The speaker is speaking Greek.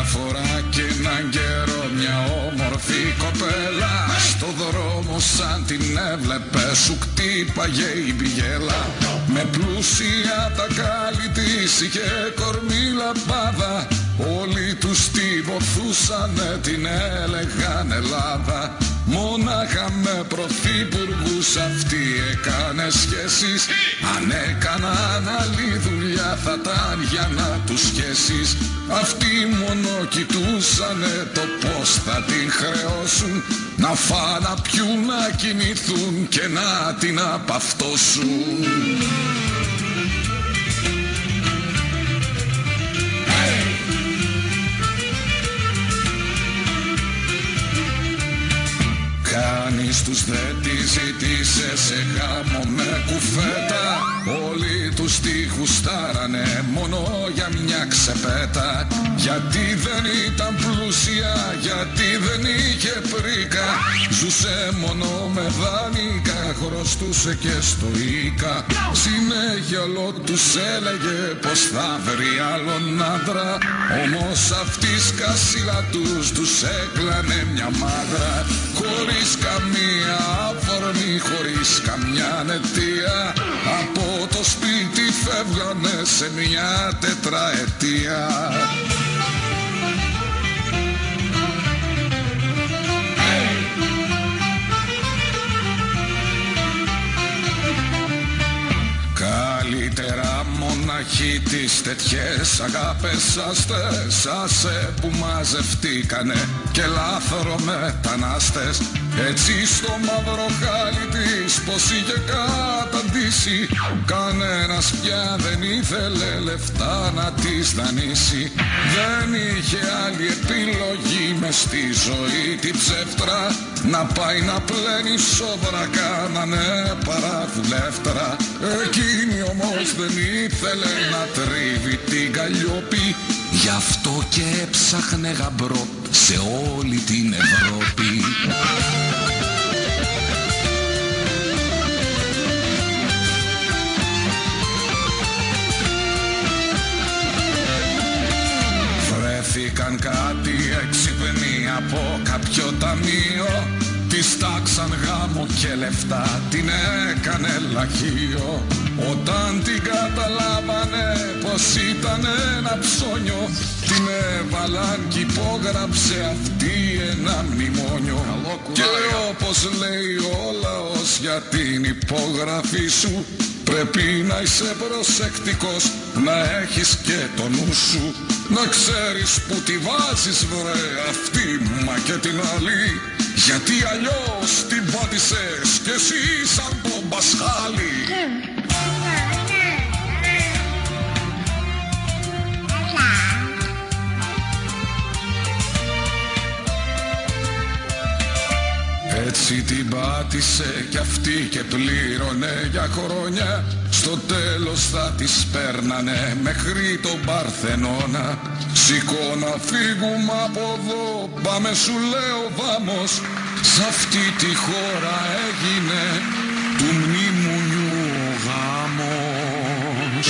Μια φορά και έναν καιρό μια όμορφη κοπέλα. Στο δρόμο σαν την έβλεπε σου κτύπαγε η πηγέλα. Με πλούσια τα κάλλη της είχε λαμπάδα. Όλοι τους τη βοηθούσανε την έλεγαν Ελλάδα. Μόναχα με πρωθυπουργούς αυτή έκανε σχέσεις. Αν έκαναν άλλη δουλειά θα ήταν για να τους σχέσεις Αυτοί μόνο κοιτούσανε το πως θα την χρεώσουν. Να φάνε, να πιούν, να κινηθούν και να την απαυτώσουν Κανείς τους δεν τη ζήτησε σε γάμο με κουφέτα. Όλοι τους τη γουστάρανε μόνο για μια ξεπέτα Γιατί δεν ήταν πλούσια, γιατί δεν είχε πρίκα. Ζούσε μόνο με δάνεικα, χρωστούσε και στο Ίκα Συνέχεια όλο τους έλεγε πως θα βρει άλλον άντρα. Όμως αυτή σκασίλα τους τους έκλανε μια μάδρα Χωρίς καμία αφορμή, χωρίς καμιά αιτία Από το σπίτι φεύγανε σε μια τετραετία μοναχοί τις τέτοιες αγάπες αστές Άσε που μαζευτήκανε και λάθρο μετανάστες Έτσι στο μαύρο χάλι της πως είχε καταντήσει Κανένας πια δεν ήθελε λεφτά να της δανείσει. Δεν είχε άλλη επιλογή μες στη ζωή την ψεύτρα Να πάει να πλένει σόβρα κάνανε παραδουλεύτρα Εκείνη όμως δεν ήθελε να τρίβει την καλλιόπη Γι' αυτό και έψαχνε γαμπρό σε όλη την Ευρώπη κάτι έξυπνοι από κάποιο ταμείο. Της τάξαν γάμο και λεφτά την έκανε λαχείο. Όταν την καταλάβανε πως ήταν ένα ψώνιο Την έβαλαν κι υπόγραψε αυτή ένα μνημόνιο. Και όπως λέει ο λαός για την υπογραφή σου Πρέπει να είσαι προσεκτικός, να έχεις και το νου σου. Να ξέρεις που τη βάζεις βρε αυτή μα και την άλλη. Γιατί αλλιώς την πάτησες κι εσύ σαν τον Πασχάλη Έτσι την πάτησε κι αυτή και πλήρωνε για χρόνια. Στο τέλος θα τις παίρνανε μέχρι τον Παρθενώνα. Σηκώ να φύγουμε από εδώ, πάμε σου λέω βάμος. Σ' αυτή τη χώρα έγινε του μνημονιού γάμος.